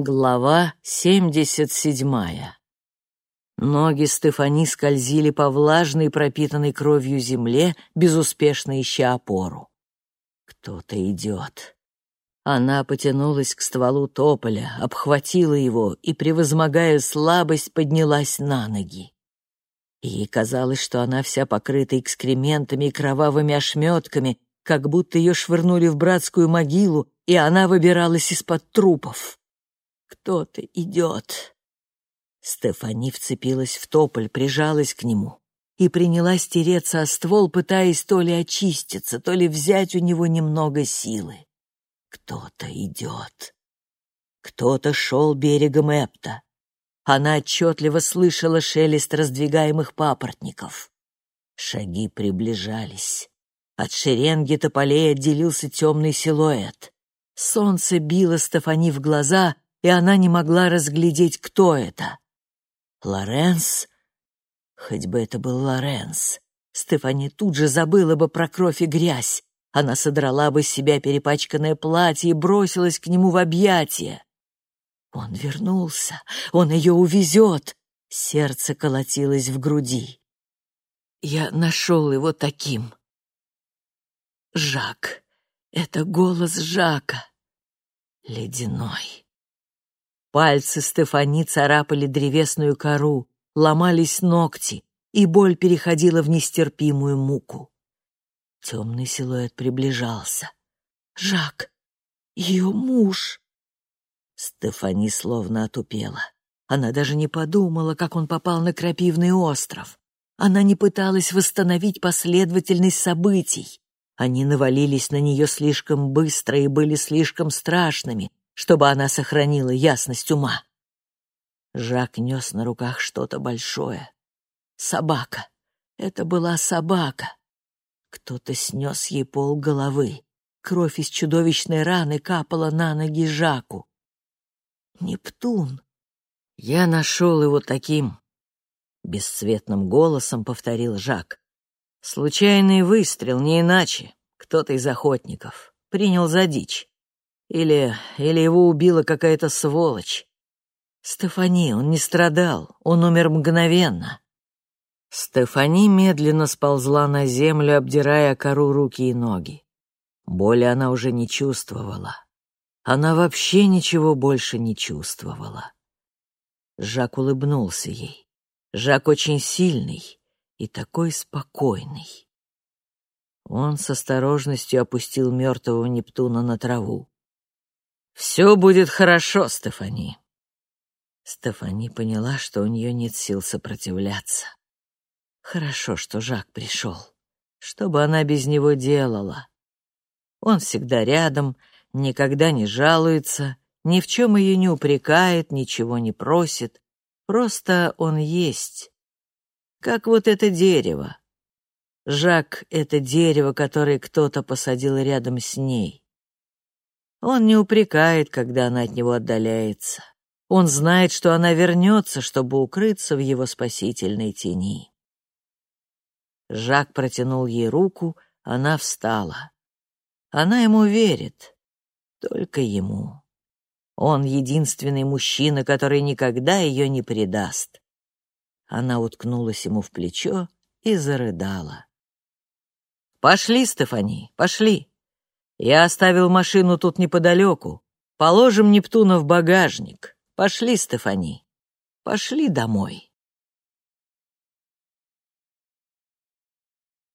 Глава семьдесят седьмая. Ноги Стефани скользили по влажной, пропитанной кровью земле, безуспешно ища опору. Кто-то идет. Она потянулась к стволу тополя, обхватила его и, превозмогая слабость, поднялась на ноги. Ей казалось, что она вся покрыта экскрементами и кровавыми ошметками, как будто ее швырнули в братскую могилу, и она выбиралась из-под трупов. Кто-то идет. Стефани вцепилась в тополь, прижалась к нему и принялась тереться о ствол, пытаясь то ли очиститься, то ли взять у него немного силы. Кто-то идет. Кто-то шел берегом Эпта. Она отчетливо слышала шелест раздвигаемых папоротников. Шаги приближались. От шеренги тополей отделился темный силуэт. Солнце било Стефани в глаза — и она не могла разглядеть, кто это. Лоренс? Хоть бы это был Лоренс. Стефани тут же забыла бы про кровь и грязь. Она содрала бы с себя перепачканное платье и бросилась к нему в объятия. Он вернулся, он ее увезет. Сердце колотилось в груди. Я нашел его таким. Жак. Это голос Жака. Ледяной. Пальцы Стефани царапали древесную кору, ломались ногти, и боль переходила в нестерпимую муку. Темный силуэт приближался. «Жак! Ее муж!» Стефани словно отупела. Она даже не подумала, как он попал на крапивный остров. Она не пыталась восстановить последовательность событий. Они навалились на нее слишком быстро и были слишком страшными, чтобы она сохранила ясность ума. Жак нес на руках что-то большое. Собака. Это была собака. Кто-то снес ей пол головы. Кровь из чудовищной раны капала на ноги Жаку. Нептун. Я нашел его таким. Бесцветным голосом повторил Жак. Случайный выстрел, не иначе. Кто-то из охотников. Принял за дичь. Или... или его убила какая-то сволочь. Стефани, он не страдал, он умер мгновенно. Стефани медленно сползла на землю, обдирая кору руки и ноги. Боли она уже не чувствовала. Она вообще ничего больше не чувствовала. Жак улыбнулся ей. Жак очень сильный и такой спокойный. Он с осторожностью опустил мертвого Нептуна на траву. «Все будет хорошо, Стефани». Стефани поняла, что у нее нет сил сопротивляться. Хорошо, что Жак пришел. Что бы она без него делала? Он всегда рядом, никогда не жалуется, ни в чем ее не упрекает, ничего не просит. Просто он есть. Как вот это дерево. Жак — это дерево, которое кто-то посадил рядом с ней. Он не упрекает, когда она от него отдаляется. Он знает, что она вернется, чтобы укрыться в его спасительной тени. Жак протянул ей руку, она встала. Она ему верит, только ему. Он единственный мужчина, который никогда ее не предаст. Она уткнулась ему в плечо и зарыдала. «Пошли, Стефани, пошли!» Я оставил машину тут неподалеку. Положим Нептуна в багажник. Пошли, Стефани. Пошли домой.